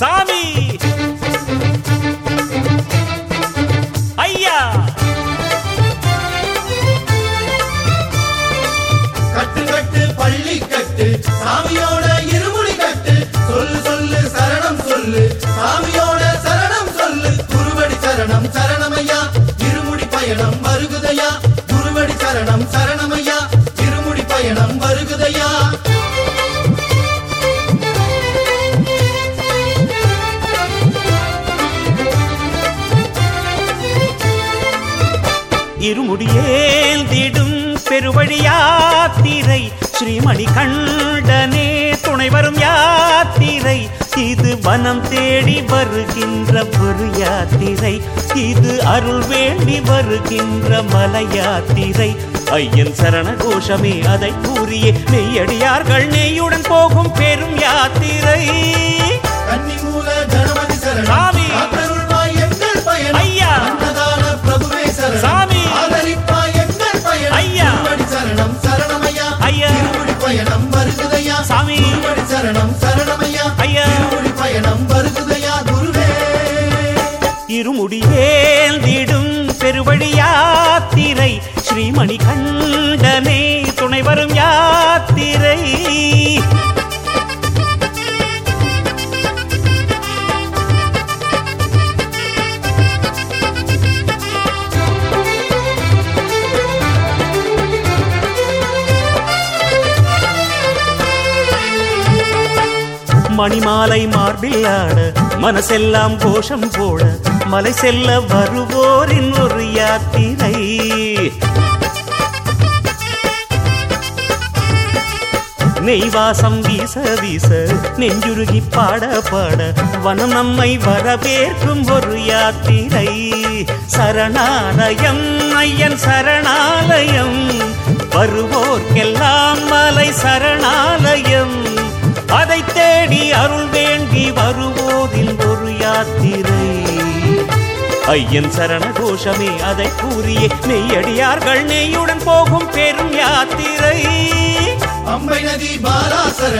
சாமி. ஐயா. கட்டு கட்டு பள்ளி கட்டு சாமியோட இருமுடி கட்டு. சொல்லு சொல்லு சரணம் சொல்லு. சாமியோட சரணம் சொல்லு. குருவடி சரணம் சரணமையா இருமுடி பயணம் வருகுதையா குருவடி சரணம் சரணம் இருமுடியேந்திடும் பெருவழி யாத்திரை ஸ்ரீமணி கண்டனே துணை வரும் யாத்திரை இது வனம் தேடி வருகின்ற பொரு யாத்திரை இது அருள் வேண்டி வருகின்ற மலை யாத்திரை ஐயன் சரண கோஷமே அதை கூறியே மெய்யடியார்கள் நெய்யுடன் போகும் மணி கண்டனே துணை வரும் யாத்திரை. மணிமாலை மார்பில் ஆட மனசெல்லாம் கோஷம் போட மலை செல்ல வருவோரின் ஒரு யாத்திரை. நெய்வாசம் வீச வீச நெஞ்சுருகி பாட பாட வனம் நம்மை வரவேற்கும் ஒரு யாத்திரை. சரணாலயம் ஐயன் சரணாலயம் வருவோர்க்கெல்லாம் மலை சரணாலயம். அதை தேடி அருள் வேண்டி வருவோதில் ஒரு யாத்திரை. ஐயன் சரண கோஷமே அதை கூறியே நெய்யடியார்கள் நெய்யுடன் போகும் பெரும் யாத்திரை. அம்பை நதி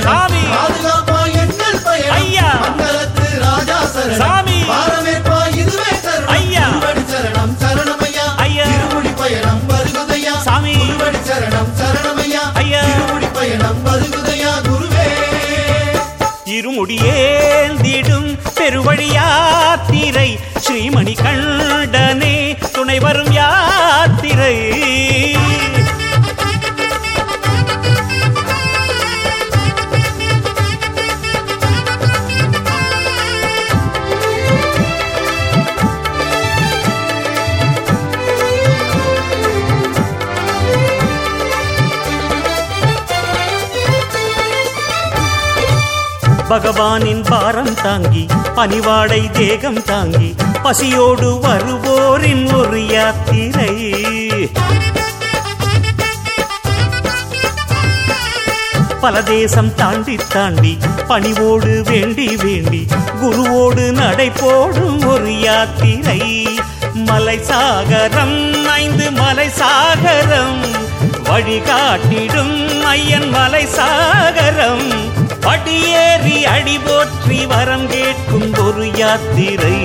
சாமி. பாதுகாப்பாய் எங்கள் பயணம் ஐயா. மங்களத்து ராஜா சரணம் சாமி. பாரமேற்பாய் இதுவே சரணம் ஐயா. குருவடி சரணம் சரணமையா ஐயா. இருமுடி பயணம் வருகுதையா சாமி. குருவடி சரணம் சரணமையா ஐயா. இருமுடி பயணம் வருகுதையா குருவே இருமுடியேந்திடும் பெருவழி யாத்திரை ஸ்ரீமணி கண்டனே பகவானின் பாரம் தாங்கி பனிவாடை தேகம் தாங்கி பசியோடு வருவோரின் ஒரு யாத்திரை. பல தேசம் தாண்டி தாண்டி பணிவோடு வேண்டி வேண்டி குருவோடு நடை போடும் ஒரு யாத்திரை. மலை சாகரம் ஐந்து மலை சாகரம் வழிகாட்டிடும் ஐயன் மலை சாகரம். படியேறி அடி போற்றி வரம் கேட்கும் ஒரு யாத்திரை.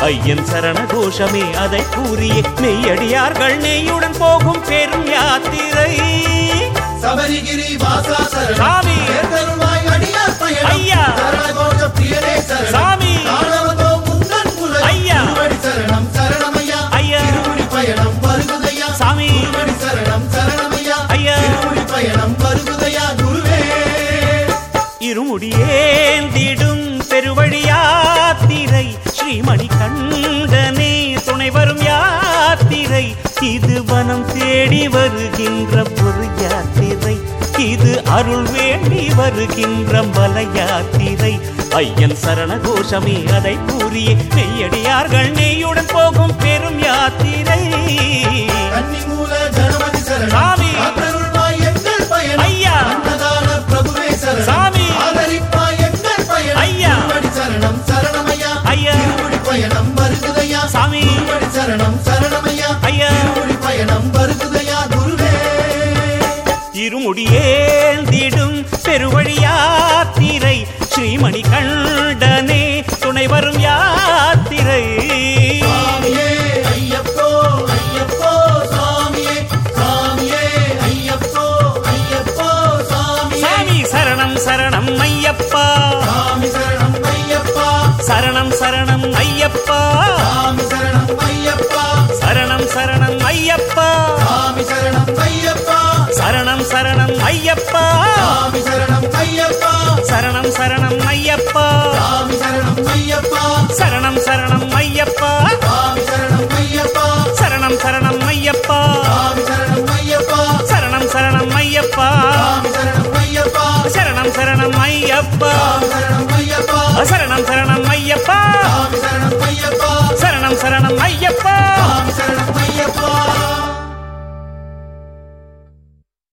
ஐயன் சரண கோஷமே அதை கூறிய மெய்யடியார்கள் நெய்யுடன் போகும் பெரும் யாத்திரை. சபரிகிரி வாசா இருமுடியேந்திடும் பெருவழி யாத்திரை ஸ்ரீமணி கண்டனே துணை வரும் யாத்திரை. இது வனம் தேடி வருகின்ற ஒரு யாத்திரை. இது அருள் வேண்டி வருகின்ற மல யாத்திரை. ஐயன் சரண கோஷமே அதை கூறிய நெய்யடியார்கள் நெய்யுடன் போகும் பெரும் யாத்திரை. சரணம் சரணமையா? ஐயா. இருமுடி பயணம் வருகுதையா குருவே? இருமுடியேந்திடும் பெருவழி யாத்திரை ஸ்ரீமணி கண்டனே துணை வரும் யாத்திரை சரணம் சரணம் ஐயப்பா சரணம் ஐயப்பா சரணம் சரணம் ஐயப்பா சரணம் ஐயப்பா சரணம் சரணம் ஐயப்பா சரணம் ஐயப்பா சரணம் சரணம் ஐயப்பா சரணம் ஐயப்பா சரணம் சரணம் ஐயப்பா சரணம் சரணம் ஐயப்பா சரணம் சரணம்